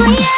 for you.